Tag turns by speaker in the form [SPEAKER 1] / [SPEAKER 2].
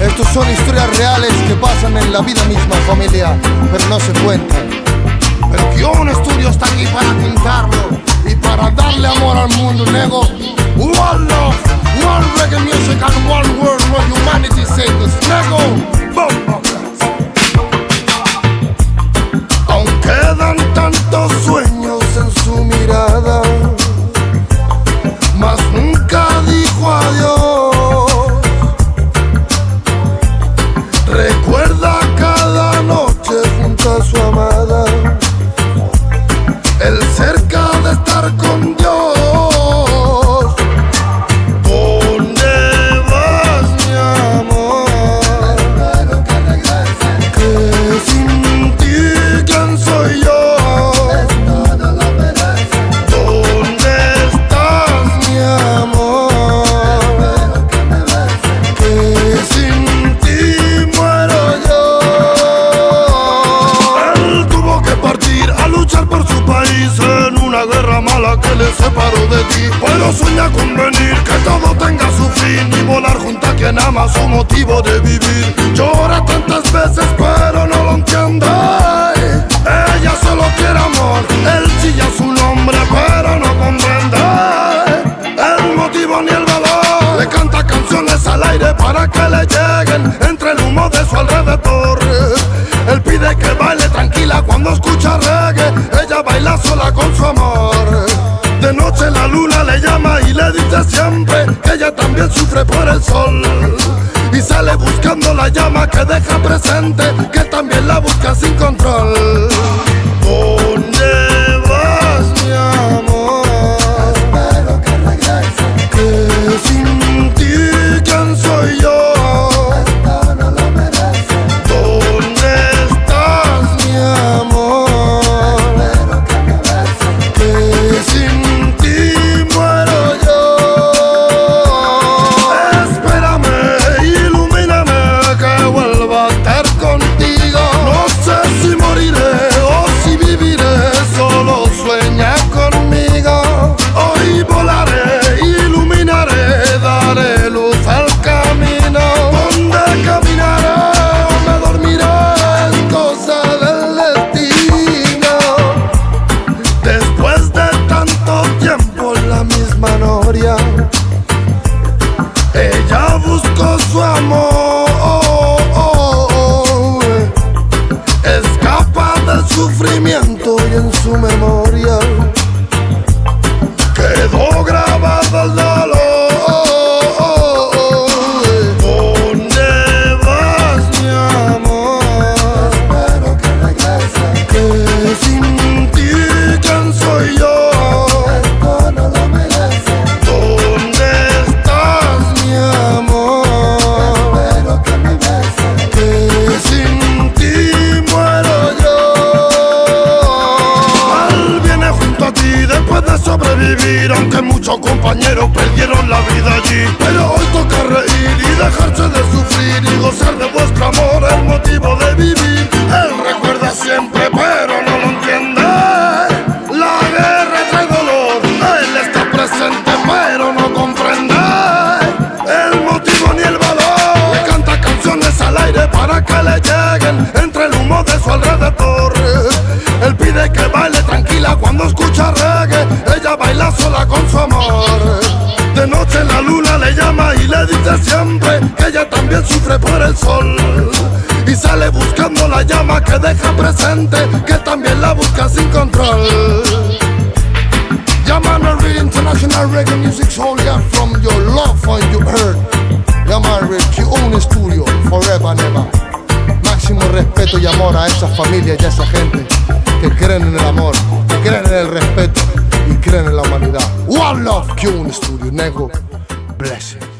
[SPEAKER 1] Estos son historias reales que pasan en la vida misma, familia, pero no se cuentan. El guion estudio está aquí para contarlo y para darle amor al mundo, nego. One love, one reggae music and one world where humanity us, nego. Cerca de estar con Dios. Le separó de ti. Pero sueña con venir, que todo tenga su fin y volar junto a quien ama su motivo de vivir. Llora tantas veces, pero no lo entiende. Ella solo quiere amor, él chilla su nombre, pero no comprende el motivo ni el valor. Le canta canciones al aire para que le lleguen entre el humo de su alrededor. Él pide que baile noche la luna le llama y le dice siempre que ella también sufre por el sol. Y sale buscando la llama que deja presente, que también la busca sin control. Sufrimiento y en su memoria quedó grabado el aunque muchos compañeros perdieron la vida allí. Pero hoy toca reír y dejarse de sufrir y gozar de vuestro amor, el motivo de vivir. Él recuerda siempre, pero no lo entiende. La guerra trae dolor, él está presente, pero no comprende el motivo ni el valor. Le canta canciones al aire para que le lleguen entre el humo de su alrededor. Él pide que baile cuando escucha reggae. Ella baila sola con su amor. De noche la luna le llama y le dice siempre que ella también sufre por el sol. Y sale buscando la llama que deja presente, que también la busca sin control. Yaman Real International Reggae Music Soul from your love and you heard. Yaman Real Q1 Studio Forever and ever. Máximo respeto y amor a esas familias y a esa gente que creen en el amor, que creen en el respeto y creen en la humanidad. One love Q1 Studio, nego. Blessings.